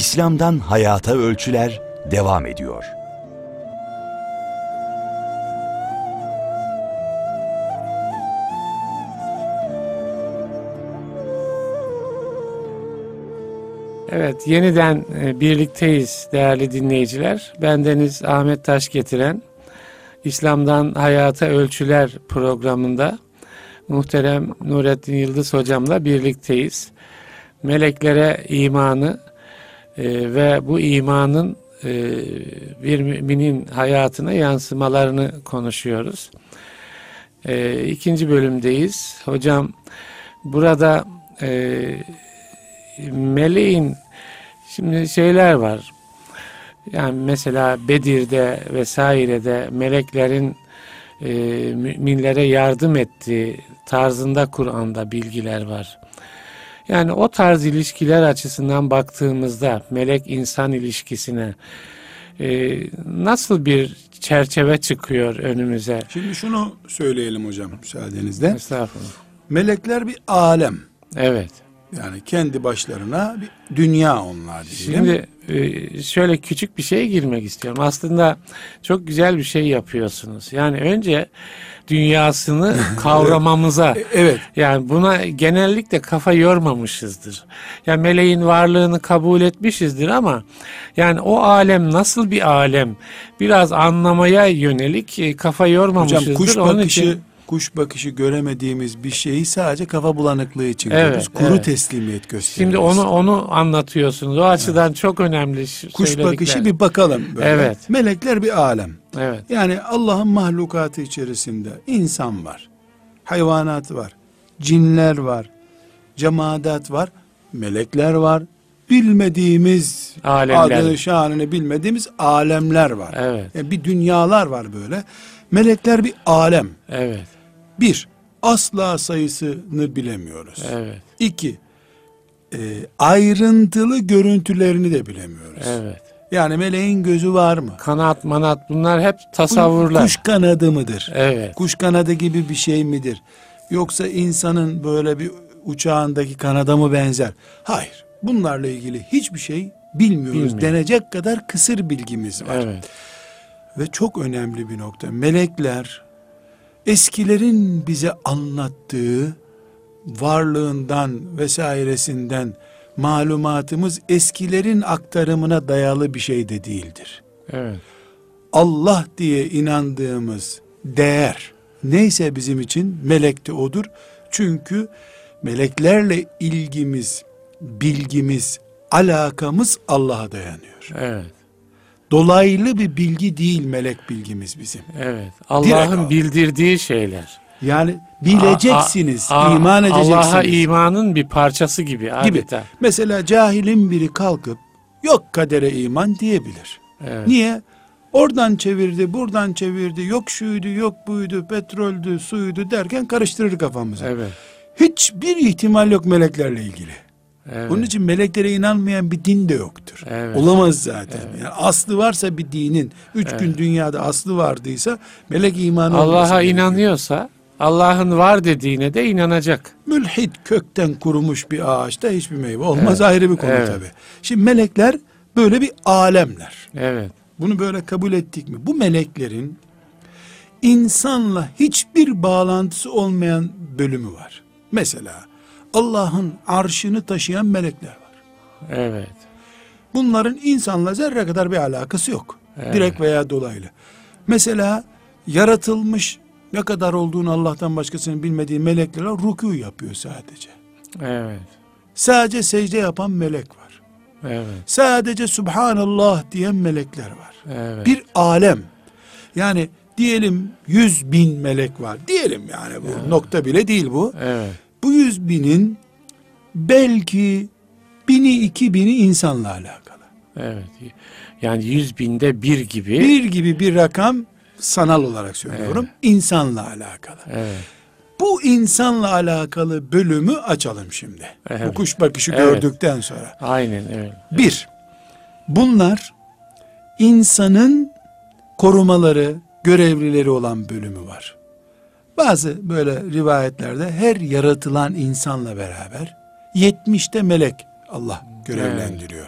İslam'dan Hayata Ölçüler devam ediyor. Evet, yeniden e, birlikteyiz değerli dinleyiciler. Bendeniz Ahmet Taş getiren İslam'dan Hayata Ölçüler programında muhterem Nurettin Yıldız hocamla birlikteyiz. Meleklere imanı e, ve bu imanın e, bir müminin hayatına yansımalarını konuşuyoruz. E, ikinci bölümdeyiz. Hocam burada e, meleğin şimdi şeyler var. Yani mesela Bedir'de vesairede meleklerin e, müminlere yardım ettiği tarzında Kur'an'da bilgiler var. Yani o tarz ilişkiler açısından baktığımızda melek insan ilişkisine e, nasıl bir çerçeve çıkıyor önümüze? Şimdi şunu söyleyelim hocam müsaadenizle. Estağfurullah. Melekler bir alem. Evet. Yani kendi başlarına bir dünya onlar diyelim. Şimdi e, şöyle küçük bir şeye girmek istiyorum. Aslında çok güzel bir şey yapıyorsunuz. Yani önce dünyasını kavramamıza E, evet. yani buna genellikle kafa yormamışızdır. Yani meleğin varlığını kabul etmişizdir ama yani o alem nasıl bir alem biraz anlamaya yönelik e, kafa yormamışızdır. Hocam kuş Onun bakışı için kuş bakışı göremediğimiz bir şeyi sadece kafa bulanıklığı için Evet, görürüz. Kuru evet. teslimiyet gösteriyoruz. şimdi onu onu anlatıyorsunuz. O açıdan çok önemli kuş bakışı bir bakalım böyle. Evet. Melekler bir alem. Evet. Yani Allah'ın mahlukatı içerisinde insan var, hayvanat var, cinler var, cemaat var, melekler var, bilmediğimiz Alemler. adını şanını bilmediğimiz alemler var. Evet. Yani bir dünyalar var böyle. Melekler bir alem. Evet. Bir, asla sayısını bilemiyoruz. Evet. İki, e, ayrıntılı görüntülerini de bilemiyoruz. Evet. Yani meleğin gözü var mı? Kanat manat bunlar hep tasavvurlar. Kuş kanadı mıdır? Evet. Kuş kanadı gibi bir şey midir? Yoksa insanın böyle bir uçağındaki kanada mı benzer? Hayır. Bunlarla ilgili hiçbir şey bilmiyoruz. Bilmiyor. Denecek kadar kısır bilgimiz var. Evet. Ve çok önemli bir nokta. Melekler eskilerin bize anlattığı varlığından vesairesinden malumatımız eskilerin aktarımına dayalı bir şey de değildir. Evet. Allah diye inandığımız değer neyse bizim için melek de odur. Çünkü meleklerle ilgimiz, bilgimiz, alakamız Allah'a dayanıyor. Evet. Dolaylı bir bilgi değil melek bilgimiz bizim. Evet. Allah'ın al. bildirdiği şeyler. Yani bileceksiniz, A- a- iman edeceksiniz. Allah'a imanın bir parçası gibi gibi. adeta. Mesela cahilin biri kalkıp yok kadere iman diyebilir. Evet. Niye? Oradan çevirdi, buradan çevirdi, yok şuydu, yok buydu, petroldü, suydu derken karıştırır kafamızı. Evet. Hiçbir ihtimal yok meleklerle ilgili. Evet. Onun için meleklere inanmayan bir din de yoktur. Evet. Olamaz zaten. Yani aslı varsa bir dinin, üç gün dünyada aslı vardıysa melek imanı Allah'a inanıyorsa Allah'ın var dediğine de inanacak. Mülhit kökten kurumuş bir ağaçta hiçbir meyve olmaz ayrı bir konu Evet. tabi. Şimdi melekler böyle bir alemler. Evet. Bunu böyle kabul ettik mi? Bu meleklerin insanla hiçbir bağlantısı olmayan bölümü var. Mesela Allah'ın arşını taşıyan melekler var. Evet. Bunların insanla zerre kadar bir alakası yok. Direkt veya dolaylı. Mesela yaratılmış ne kadar olduğunu Allah'tan başkasının bilmediği melekler rükû yapıyor sadece. Evet. Sadece secde yapan melek var. Evet. Sadece Subhanallah diyen melekler var. Evet. Bir alem. Yani diyelim yüz bin melek var. Diyelim yani bu nokta bile değil bu. Evet. Bu yüz binin belki bini iki bini insanla alakalı. Evet. Yani yüz binde bir gibi. Bir gibi bir rakam sanal olarak söylüyorum. insanla alakalı. Evet. Bu insanla alakalı bölümü açalım şimdi. Bu Evet. kuş bakışı Evet. gördükten sonra. Aynen evet. Bir, bunlar insanın korumaları, görevlileri olan bölümü var. Bazı böyle rivayetlerde her yaratılan insanla beraber 70'te melek Allah görevlendiriyor.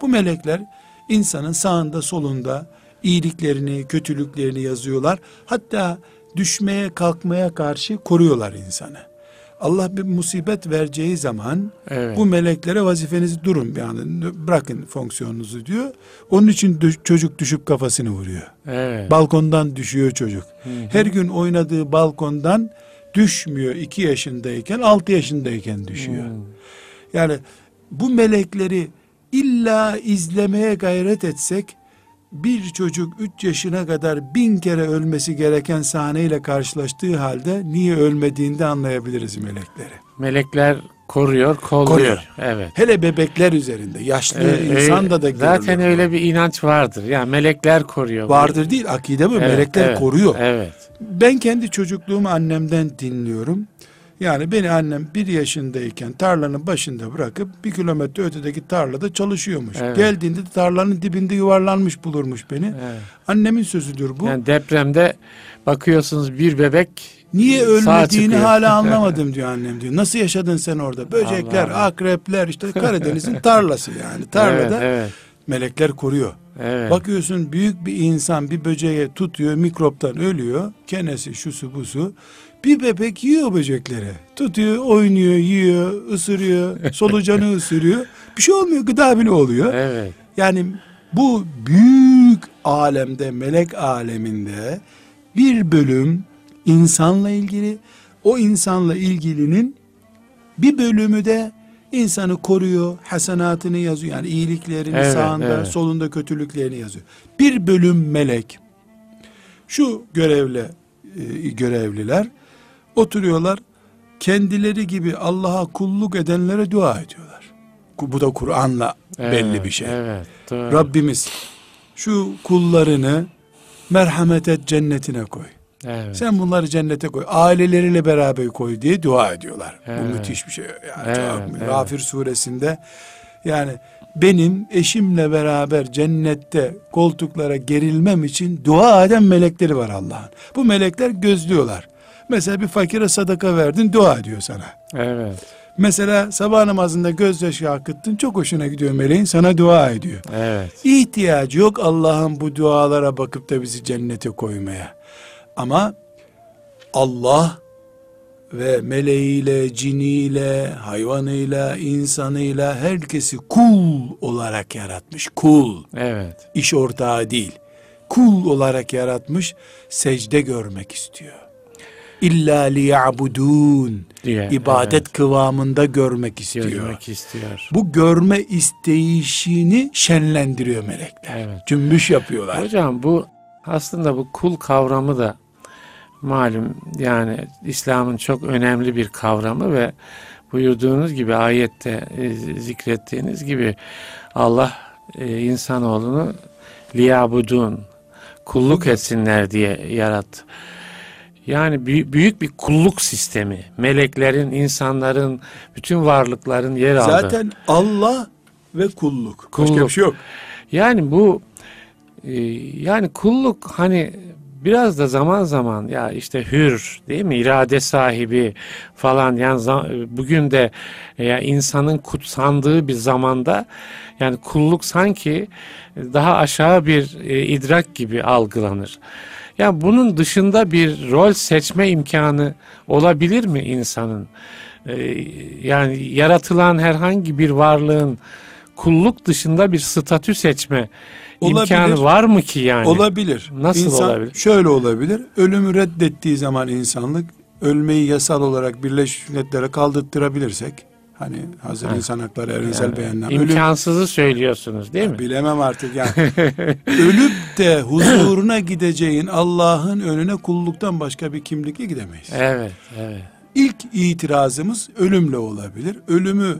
Bu melekler insanın sağında solunda iyiliklerini, kötülüklerini yazıyorlar. Hatta düşmeye kalkmaya karşı koruyorlar insanı. Allah bir musibet vereceği zaman Evet. bu meleklere vazifenizi durun bir anda bırakın fonksiyonunuzu diyor. Onun için düş- çocuk düşüp kafasını vuruyor. Evet. Balkondan düşüyor çocuk. Her gün oynadığı balkondan düşmüyor. 2 yaşındayken 6 yaşındayken düşüyor. Hmm. Yani bu melekleri illa izlemeye gayret etsek bir çocuk 3 yaşına kadar bin kere ölmesi gereken sahneyle karşılaştığı halde niye ölmediğini de anlayabiliriz melekleri. Melekler koruyor, kolluyor. Koruyor. Evet. Hele bebekler üzerinde yaşlı Ee, insan e, da da zaten öyle bir inanç vardır. Yani melekler koruyor. vardır değil akide bu Evet, melekler evet, koruyor. Evet. Ben kendi çocukluğumu annemden dinliyorum. Yani beni annem bir yaşındayken tarlanın başında bırakıp bir kilometre ötedeki tarlada çalışıyormuş. Evet. Geldiğinde de tarlanın dibinde yuvarlanmış bulurmuş beni. evet. Annemin sözüdür bu. Yani depremde bakıyorsunuz bir bebek Niye ölmediğini hala anlamadım diyor annem diyor. Nasıl yaşadın sen orada? Böcekler, Allah Allah. akrepler işte Karadeniz'in tarlası yani. Tarlada Evet, evet. melekler koruyor. evet. Bakıyorsun büyük bir insan bir böceğe tutuyor mikroptan ölüyor. Kenesi şusu busu. Bir bebek yiyor böcekleri. Tutuyor, oynuyor, yiyor, ısırıyor, solucanı ısırıyor. Bir şey olmuyor, gıda bile oluyor. Evet. Yani bu büyük alemde, melek aleminde bir bölüm insanla ilgili, o insanla ilgilinin bir bölümü de insanı koruyor, hasenatını yazıyor. Yani iyiliklerini Evet, sağında, evet. solunda kötülüklerini yazıyor. Bir bölüm melek. Şu görevle e, görevliler oturuyorlar. Kendileri gibi Allah'a kulluk edenlere dua ediyorlar. Bu da Kur'an'la belli evet, bir şey. Evet. Doğru. Rabbimiz şu kullarını merhamet et cennetine koy. Evet. Sen bunları cennete koy. Aileleriyle beraber koy diye dua ediyorlar. Evet. Bu müthiş bir şey. Yani Evet, çok- evet. Gafir suresinde yani benim eşimle beraber cennette koltuklara gerilmem için dua eden melekleri var Allah'ın. Bu melekler gözlüyorlar. Mesela bir fakire sadaka verdin dua ediyor sana. Evet. Mesela sabah namazında gözyaşı akıttın çok hoşuna gidiyor meleğin sana dua ediyor. Evet. İhtiyacı yok Allah'ın bu dualara bakıp da bizi cennete koymaya. Ama Allah ve meleğiyle, ciniyle, hayvanıyla, insanıyla herkesi kul olarak yaratmış. Kul. Evet. iş ortağı değil. Kul olarak yaratmış. Secde görmek istiyor. İlla liya'budun. Diye, ibadet evet. kıvamında görmek istiyor. Görmek istiyor. Bu görme isteyişini şenlendiriyor melekler. Evet. Cümbüş yapıyorlar. Hocam bu aslında bu kul kavramı da malum yani İslam'ın çok önemli bir kavramı ve buyurduğunuz gibi ayette e, zikrettiğiniz gibi Allah e, insanoğlunu liyabudun kulluk etsinler diye yarattı. Yani büy- büyük bir kulluk sistemi. Meleklerin, insanların, bütün varlıkların yer aldığı. Zaten Allah ve kulluk. Başka Kulluk. bir şey yok. Yani bu e, yani kulluk hani biraz da zaman zaman ya işte hür değil mi irade sahibi falan yani za- bugün de e, ya insanın kutsandığı bir zamanda yani kulluk sanki daha aşağı bir e, idrak gibi algılanır. Ya bunun dışında bir rol seçme imkanı olabilir mi insanın? E, yani yaratılan herhangi bir varlığın kulluk dışında bir statü seçme Olabilir. imkanı var mı ki yani? Olabilir. Nasıl İnsan olabilir? Şöyle olabilir. Ölümü reddettiği zaman insanlık ölmeyi yasal olarak Birleşmiş Milletler'e kaldırttırabilirsek hani hazır Ha. insan hakları evrensel Yani beyanlar. Ölüm imkansızı söylüyorsunuz değil mi? bilemem artık yani. Ölüp de huzuruna gideceğin Allah'ın önüne kulluktan başka bir kimlikle gidemeyiz. Evet, evet. İlk itirazımız ölümle olabilir. Ölümü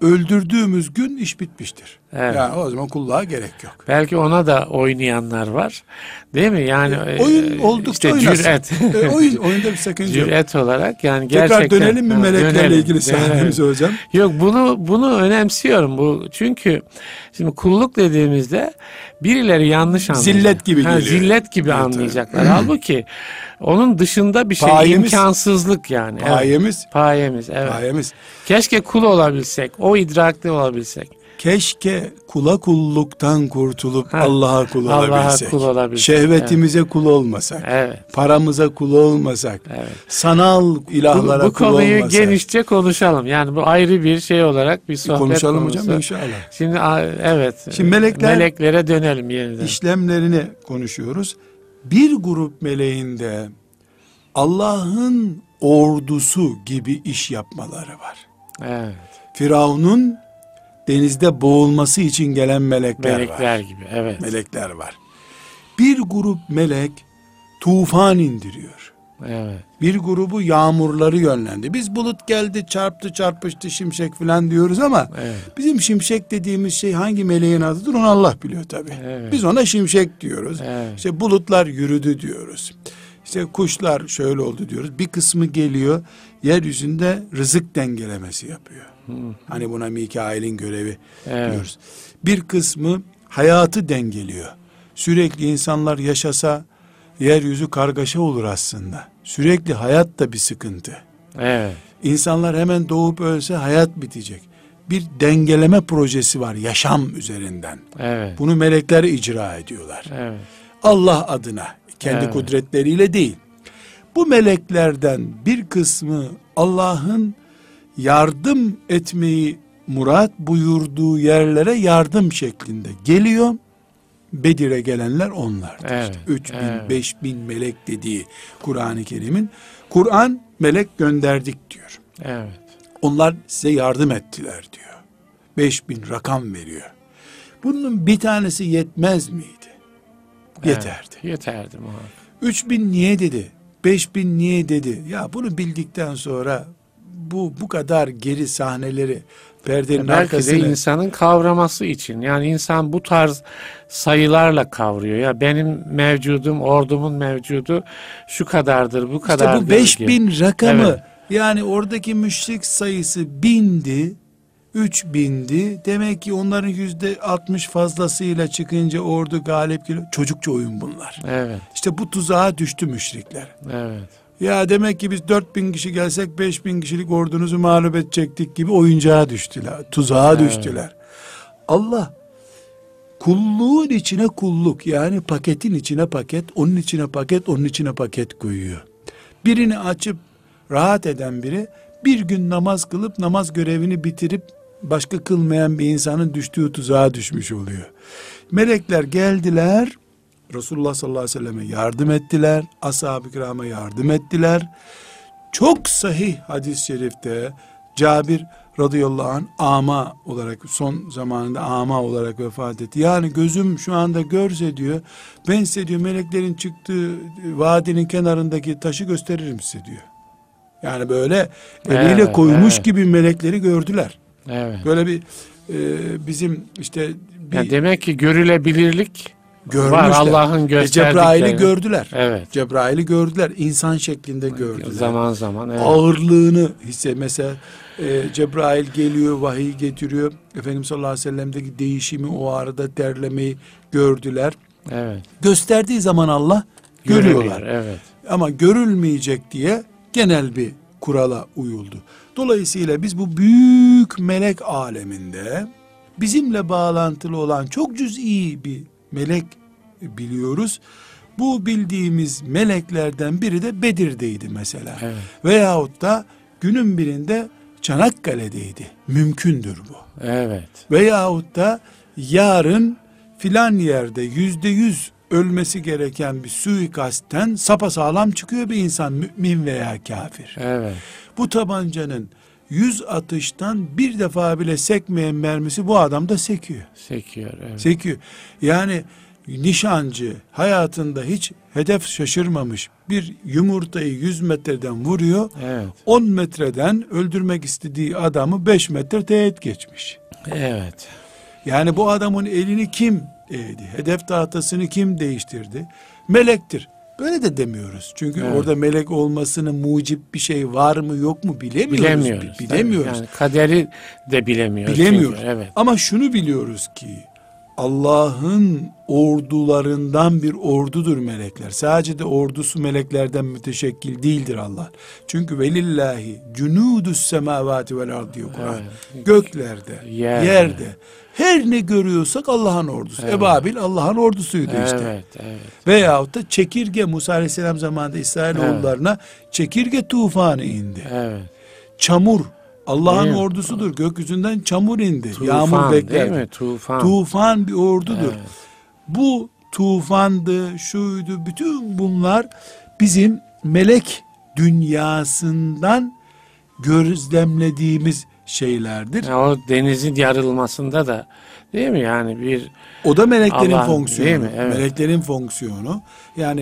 öldürdüğümüz gün iş bitmiştir. Evet. Yani o zaman kulluğa gerek yok. Belki ona da oynayanlar var. Değil mi? Yani e, Oyun oldukça işte oynasın. cüret. E, oyun, oyunda bir sakınca yok. cüret olarak yani Tekrar gerçekten dönelim mi Ha, meleklerle dönelim, ilgili sahnemize hocam? Yok bunu bunu önemsiyorum bu çünkü şimdi kulluk dediğimizde birileri yanlış anlayacak. Zillet gibi Ha, geliyor. Zillet gibi Evet, anlayacaklar. Halbuki onun dışında bir şey Payemiz- imkansızlık yani. Evet. Payemiz, Payemiz evet. payemiz. Keşke kul olabilsek, o idrakli olabilsek. Keşke kula kulluktan kurtulup Ha, Allah'a kul olabilsek. kul olabilsek, Şehvetimize kul olmasak. Evet. Paramıza kul olmasak. Evet. Sanal Bu, ilahlara bu kul konuyu olmasak. genişçe konuşalım. Yani bu ayrı bir şey olarak bir sohbet konuşalım konusu. hocam inşallah. Şimdi evet. Şimdi melekler- meleklere dönelim yeniden. işlemlerini konuşuyoruz. Bir grup meleğinde Allah'ın ordusu gibi iş yapmaları var. Evet. Firavun'un denizde boğulması için gelen melekler, Melekler var. gibi. Evet. Melekler var. Bir grup melek tufan indiriyor. Evet. Bir grubu yağmurları yönlendi. Biz bulut geldi çarptı çarpıştı şimşek falan diyoruz ama Evet. bizim şimşek dediğimiz şey hangi meleğin adıdır onu Allah biliyor tabi. Evet. Biz ona şimşek diyoruz. Evet. İşte bulutlar yürüdü diyoruz. İşte kuşlar şöyle oldu diyoruz. Bir kısmı geliyor yeryüzünde rızık dengelemesi yapıyor. Hani buna Mikail'in görevi Evet. diyoruz. Bir kısmı hayatı dengeliyor. Sürekli insanlar yaşasa yeryüzü kargaşa olur aslında. Sürekli hayat da bir sıkıntı. Evet. İnsanlar hemen doğup ölse hayat bitecek. Bir dengeleme projesi var yaşam üzerinden. Evet. Bunu melekler icra ediyorlar. Evet. Allah adına kendi Evet. kudretleriyle değil. Bu meleklerden bir kısmı Allah'ın yardım etmeyi murat buyurduğu yerlere yardım şeklinde geliyor. Bedir'e gelenler onlardır. Evet, İşte 3 bin, evet. 5 bin melek dediği Kur'an-ı Kerim'in. Kur'an melek gönderdik diyor. Evet. Onlar size yardım ettiler diyor. 5 bin rakam veriyor. Bunun bir tanesi yetmez miydi? Yeterdi. Evet. Yeterdi muhakkak. 3 bin niye dedi? 5 bin niye dedi? Ya bunu bildikten sonra bu bu kadar geri sahneleri perdenin Belki de arkasına insanın kavraması için. Yani insan bu tarz sayılarla kavruyor. Ya benim mevcudum, ordumun mevcudu şu kadardır, bu işte kadardır. bu 5 gibi. bin rakamı Evet. yani oradaki müşrik sayısı bindi 3 bindi. Demek ki onların yüzde 60 fazlasıyla çıkınca ordu galip geliyor. Çocukça oyun bunlar. Evet, İşte bu tuzağa düştü müşrikler. evet. Ya demek ki biz 4000 kişi gelsek 5000 kişilik ordunuzu mağlup edecektik gibi oyuncağa düştüler. Tuzağa Evet. düştüler. Allah kulluğun içine kulluk yani paketin içine paket, onun içine paket, onun içine paket koyuyor. Birini açıp rahat eden biri bir gün namaz kılıp namaz görevini bitirip başka kılmayan bir insanın düştüğü tuzağa düşmüş oluyor. Melekler geldiler, Resulullah sallallahu aleyhi ve selleme yardım ettiler, ashab-ı kirama yardım ettiler. Çok sahih hadis-i şerifte Cabir radıyallahu anh ama olarak son zamanında ama olarak vefat etti. Yani gözüm şu anda görse diyor ben size diyor meleklerin çıktığı vadinin kenarındaki taşı gösteririm size diyor. Yani böyle eliyle Evet, koymuş evet. gibi melekleri gördüler. Evet. Böyle bir e, bizim işte bir Yani demek ki görülebilirlik görmüşler. var Allah'ın E, gösterdikleri. Cebrail'i gördüler. Evet. Cebrail'i gördüler. insan şeklinde gördüler. Zaman zaman evet. Ağırlığını hisse mesela e, Cebrail geliyor vahiy getiriyor. Efendimiz sallallahu aleyhi ve sellem'deki değişimi o arada derlemeyi gördüler. Evet. Gösterdiği zaman Allah görüyorlar. Görülüyor, Evet. Ama görülmeyecek diye genel bir kurala uyuldu. Dolayısıyla biz bu büyük melek aleminde bizimle bağlantılı olan çok cüz'i bir melek biliyoruz. Bu bildiğimiz meleklerden biri de Bedir'deydi mesela. Evet. Veyahut da günün birinde Çanakkale'deydi. Mümkündür bu. Evet. Veyahut da yarın filan yerde yüzde yüz ölmesi gereken bir suikastten sapasağlam çıkıyor bir insan mümin veya kafir. Evet. Bu tabancanın yüz atıştan bir defa bile sekmeyen mermisi bu adamda sekiyor. Sekiyor. Evet. Sekiyor. Yani nişancı hayatında hiç hedef şaşırmamış bir yumurtayı 100 metreden vuruyor. Evet. 10 metreden öldürmek istediği adamı 5 metre teğet geçmiş. Evet. Yani bu adamın elini kim? Hedef tahtasını kim değiştirdi? Melektir. Böyle de demiyoruz. Çünkü Evet. orada melek olmasının mucip bir şey var mı yok mu bilemiyoruz. Bilemiyoruz. Bi- Bilemiyoruz. Yani kaderi de bilemiyoruz. Bilemiyoruz. çünkü, Evet. Ama şunu biliyoruz ki Allah'ın ordularından bir ordudur melekler. Sadece de ordusu meleklerden müteşekkil değildir Allah. Çünkü velillahi cunudus semavati vel ardı diyor Kur'an. Evet. Göklerde, Yerde. yerde. Her ne görüyorsak Allah'ın ordusu. Evet. Ebabil Allah'ın ordusuydu işte. Evet, evet. Veyahut da çekirge Musa Aleyhisselam zamanında İsrailoğullarına çekirge tufanı indi. Evet. Çamur Allah'ın Değil ordusudur. Gökyüzünden çamur indi. Tufan, Yağmur değil bekler. mi? Tufan. Tufan bir ordudur. Evet. Bu tufandı, şuydu, bütün bunlar bizim melek dünyasından gözlemlediğimiz şeylerdir. Ya o denizin yarılmasında da değil mi yani bir O da meleklerin Allah'ın, fonksiyonu. değil mi? Evet. Meleklerin fonksiyonu. Yani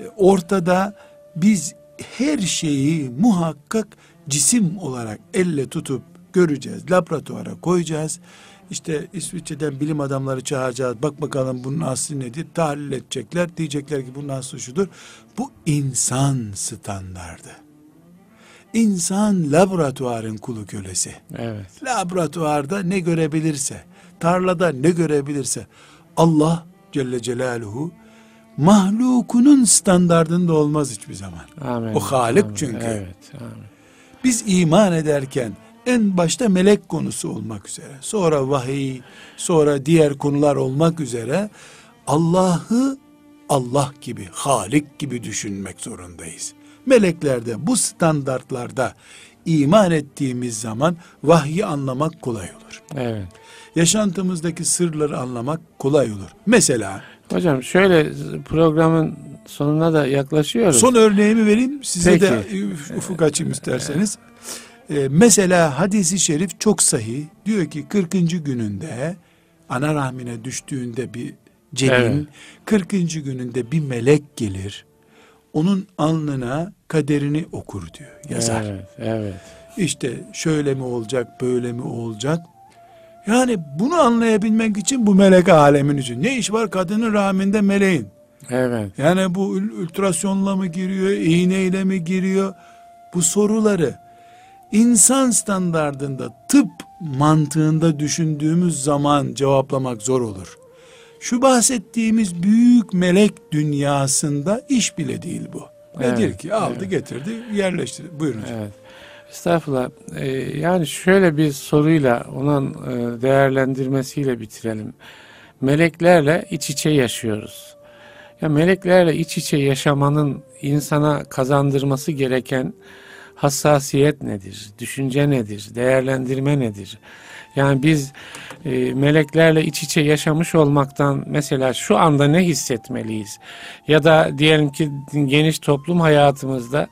e, ortada biz her şeyi muhakkak cisim olarak elle tutup göreceğiz. Laboratuvara koyacağız. İşte İsviçre'den bilim adamları çağıracağız. Bak bakalım bunun aslı nedir? Tahlil edecekler. Diyecekler ki bunun aslı şudur. Bu insan standardı. İnsan laboratuvarın kulu kölesi evet. laboratuvarda ne görebilirse, tarlada ne görebilirse Allah Celle Celaluhu mahlukunun standardında olmaz hiçbir zaman. Amin. O Halik Amin. çünkü. Evet. Amin. Biz iman ederken en başta melek konusu olmak üzere, sonra vahiy, sonra diğer konular olmak üzere Allah'ı Allah gibi, Halik gibi düşünmek zorundayız. Meleklerde bu standartlarda iman ettiğimiz zaman vahyi anlamak kolay olur. Evet. Yaşantımızdaki sırları anlamak kolay olur. Mesela Hocam şöyle programın sonuna da yaklaşıyoruz. son örneğimi vereyim size Peki. de ufuk açayım isterseniz. Ee, mesela hadisi şerif çok sahih. Diyor ki 40. gününde ana rahmine düştüğünde bir cenin Evet. 40. gününde bir melek gelir. Onun alnına kaderini okur diyor. Yazar. Evet, evet. İşte şöyle mi olacak, böyle mi olacak? Yani bunu anlayabilmek için bu melek alemin için. Ne iş var kadının rahminde meleğin? Evet. Yani bu ultrasyonla mı giriyor, iğneyle mi giriyor? Bu soruları insan standardında, tıp mantığında düşündüğümüz zaman cevaplamak zor olur. Şu bahsettiğimiz büyük melek dünyasında iş bile değil bu. Nedir Evet, ki? Aldı evet. getirdi, yerleştirdi. Buyurun hocam. Evet. Estağfurullah. Ee, yani şöyle bir soruyla onun e, değerlendirmesiyle bitirelim. Meleklerle iç içe yaşıyoruz. Ya meleklerle iç içe yaşamanın insana kazandırması gereken hassasiyet nedir? Düşünce nedir? Değerlendirme nedir? Yani biz e, meleklerle iç içe yaşamış olmaktan mesela şu anda ne hissetmeliyiz? Ya da diyelim ki geniş toplum hayatımızda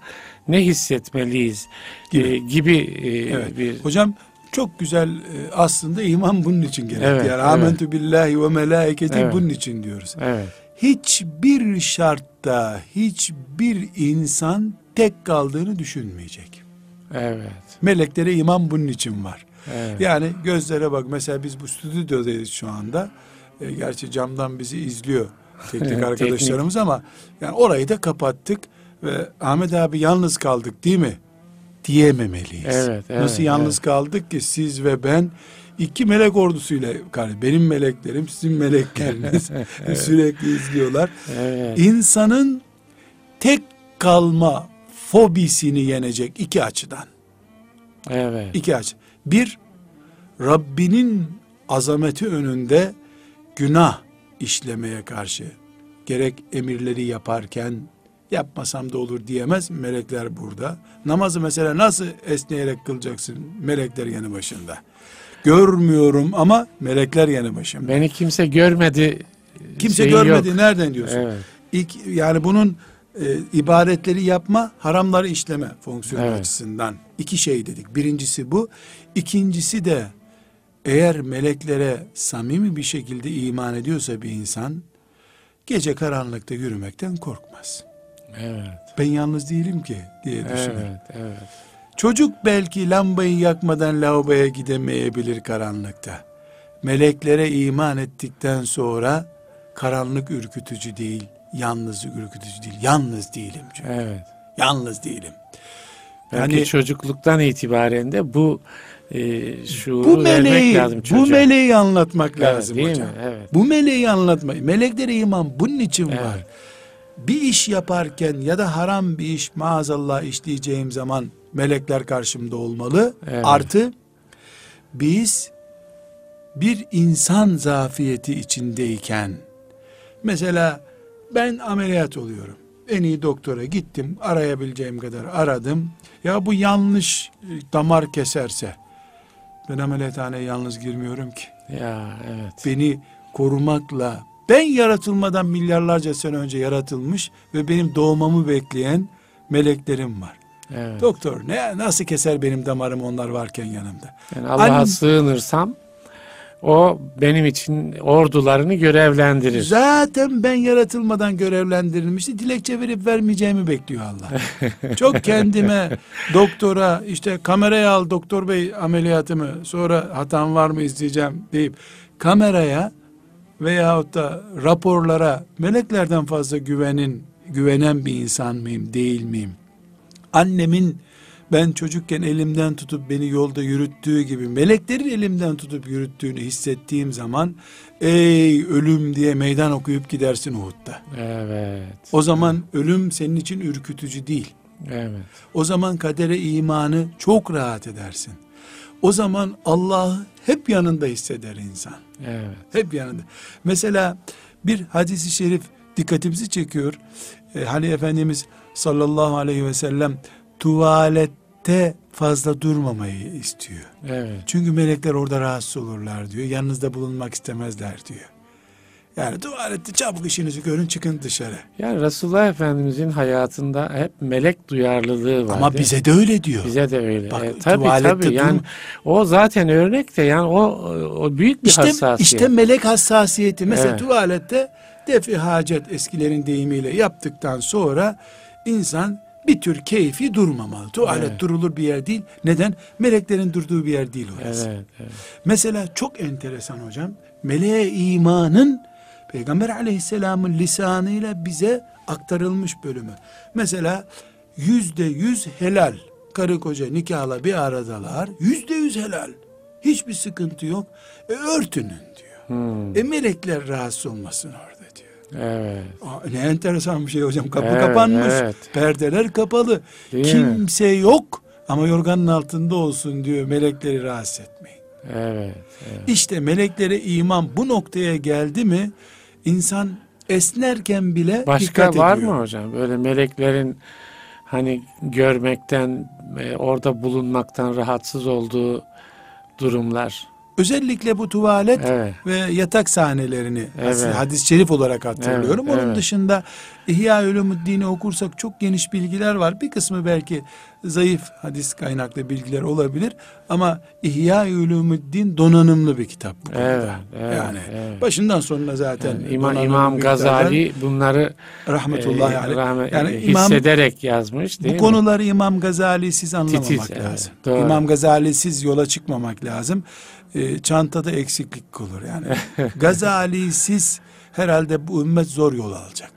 ne hissetmeliyiz Gibi. gibi, gibi e, Evet. bir Hocam çok güzel e, aslında iman bunun için gerekli. Evet, yani evet. amentü billahi ve melaiketi Evet. bunun için diyoruz. evet Hiçbir şartta hiçbir insan tek kaldığını düşünmeyecek. evet Meleklere iman bunun için var. evet Yani gözlere bak mesela biz bu stüdyodayız şu anda. E, gerçi camdan bizi izliyor teknik arkadaşlarımız ama yani orayı da kapattık ve Ahmet abi yalnız kaldık değil mi? Diyememeliyiz. Evet, evet, Nasıl yalnız evet. kaldık ki siz ve ben iki melek ordusuyla karşı benim meleklerim sizin melekleriniz sürekli izliyorlar. evet İnsanın tek kalma fobisini yenecek iki açıdan. evet İki açı. Bir, Rabbinin azameti önünde günah işlemeye karşı gerek emirleri yaparken yapmasam da olur diyemez melekler burada. Namazı mesela nasıl esneyerek kılacaksın melekler yanı başında. Görmüyorum ama melekler yanı başımda. beni kimse görmedi Kimse görmedi yok. nereden diyorsun? evet İlk yani bunun e, ibadetleri yapma, haramları işleme fonksiyonu Evet. açısından iki şey dedik. Birincisi bu. İkincisi de eğer meleklere samimi bir şekilde iman ediyorsa bir insan gece karanlıkta yürümekten korkmaz. evet Ben yalnız değilim ki diye düşünür. evet evet Çocuk belki lambayı yakmadan lavaboya gidemeyebilir karanlıkta. Meleklere iman ettikten sonra karanlık ürkütücü değil, yalnızlık ürkütücü değil. Yalnız değilim çünkü. evet Yalnız değilim. Belki Yani- çocukluktan itibaren de bu e, şuuru Bu vermek meleği, lazım bu çocuğa. meleği anlatmak Evet, lazım değil hocam. mi? Evet. Bu meleği anlatmayı. Meleklere iman bunun için Evet. var. Bir iş yaparken ya da haram bir iş maazallah işleyeceğim zaman melekler karşımda olmalı. Evet. Artı biz bir insan zafiyeti içindeyken mesela ben ameliyat oluyorum. En iyi doktora gittim. Arayabileceğim kadar aradım. Ya bu yanlış e, damar keserse ben ameliyathaneye yalnız girmiyorum ki. Ya evet. Beni korumakla ben yaratılmadan milyarlarca sene önce yaratılmış ve benim doğmamı bekleyen meleklerim var. evet. Doktor ne nasıl keser benim damarım onlar varken yanımda. Yani Allah'a sığınırsam o benim için ordularını görevlendirir. Zaten ben yaratılmadan görevlendirilmişti. Dilekçe verip vermeyeceğimi bekliyor Allah. Çok kendime doktora işte kameraya al doktor bey ameliyatımı sonra hatam var mı izleyeceğim deyip kameraya veyahut da raporlara meleklerden fazla güvenin güvenen bir insan mıyım değil miyim? Annemin ben çocukken elimden tutup beni yolda yürüttüğü gibi meleklerin elimden tutup yürüttüğünü hissettiğim zaman ey ölüm diye meydan okuyup gidersin Uhud'da. Evet. O zaman ölüm senin için ürkütücü değil. Evet. O zaman kadere imanı çok rahat edersin. O zaman Allah'ı hep yanında hisseder insan. Evet. Hep yanında. Mesela bir hadisi şerif dikkatimizi çekiyor. Ee, hani Efendimiz sallallahu aleyhi ve sellem tuvalette fazla durmamayı istiyor. Evet. Çünkü melekler orada rahatsız olurlar diyor. Yanınızda bulunmak istemezler diyor. Yani tuvalette çabuk işinizi görün çıkın dışarı. Yani Resulullah Efendimizin hayatında hep melek duyarlılığı var. Ama bize de öyle diyor. bize de öyle. Bak, E, tabii tabii yani o zaten örnek de yani o o büyük bir İşte, hassasiyet. işte melek hassasiyeti. Mesela Evet. tuvalette defi hacet eskilerin deyimiyle yaptıktan sonra insan bir tür keyfi durmamalı. Tuvalet Evet. durulur bir yer değil. Neden? Meleklerin durduğu bir yer değil orası. Evet, evet. Mesela çok enteresan hocam. Meleğe imanın Peygamber aleyhisselamın lisanıyla bize aktarılmış bölümü. Mesela yüzde yüz helal. Karı koca nikahla bir aradalar. Yüzde yüz helal. Hiçbir sıkıntı yok. E, örtünün diyor. Hmm, E melekler rahatsız olmasın orada. Evet. Aa, ne enteresan bir şey hocam. Kapı Evet, kapanmış. evet. Perdeler kapalı. Değil mi? Kimse yok ama yorganın altında olsun diyor. Melekleri rahatsız etmeyin. Evet. evet. İşte meleklere iman bu noktaya geldi mi insan esnerken bile Başka dikkat var ediyor. mı hocam? Böyle meleklerin hani görmekten, e, orada bulunmaktan rahatsız olduğu durumlar. Özellikle bu tuvalet Evet. ve yatak sahnelerini Evet. hadis-i şerif olarak hatırlıyorum. Evet, Onun evet. dışında İhya Ulumuddin'i okursak çok geniş bilgiler var. Bir kısmı belki zayıf hadis kaynaklı bilgiler olabilir ama İhya Ulumuddin donanımlı bir kitap bu konuda. Evet, evet, yani evet. başından sonuna zaten Yani İmam, İmam. Gazali bunları rahmetullahi e, aleyh. rahmet- Yani e, İmam hissederek yazmış değil Bu mi? konuları İmam Gazali'siz anlamamak Titiz, evet, lazım. doğru. İmam Gazali'siz yola çıkmamak lazım. Ee, çantada eksiklik olur yani. Gazali'siz herhalde bu ümmet zor yol alacak.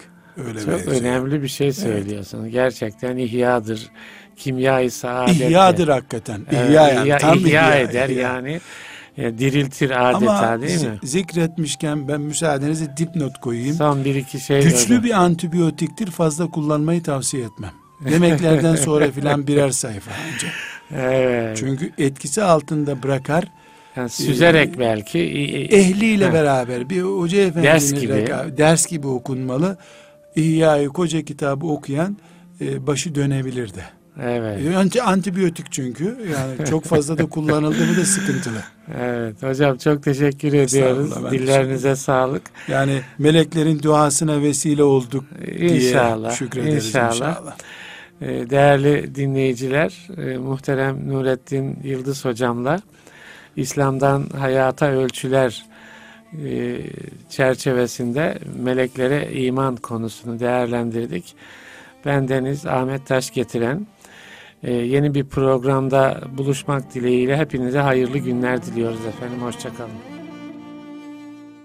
Öyle Çok benziyor. önemli bir şey söylüyorsun. Gerçekten ihyadır. Kimyayı saadet. İhyadır hakikaten. Evet, İhya yani. ihya- tam ihya ihya, eder ihya. yani. E, diriltir adeta Ama değil mi? zi- zikretmişken ben müsaadenizle dipnot koyayım. Son bir iki şey. Güçlü öyle. bir antibiyotiktir. Fazla kullanmayı tavsiye etmem. Yemeklerden sonra filan birer sayfa önce. Evet. Çünkü etkisi altında bırakar. Yani süzerek belki. i- i- ehliyle Heh. beraber bir hoca efendinin Ders gibi. reka- ders gibi okunmalı. İhya'yı koca kitabı okuyan e, başı dönebilir de. Evet. E, Anti, antibiyotik çünkü. Yani çok fazla da kullanıldı mı da sıkıntılı. Evet. Hocam çok teşekkür ediyoruz. Dillerinize sağlık. Yani meleklerin duasına vesile olduk diye İnşallah. şükrederiz İnşallah. inşallah. Ee, Değerli dinleyiciler, e, muhterem Nurettin Yıldız hocamla İslam'dan Hayata Ölçüler e, çerçevesinde meleklere iman konusunu değerlendirdik. Ben Deniz Ahmet Taş getiren e, yeni bir programda buluşmak dileğiyle hepinize hayırlı günler diliyoruz efendim. Hoşçakalın.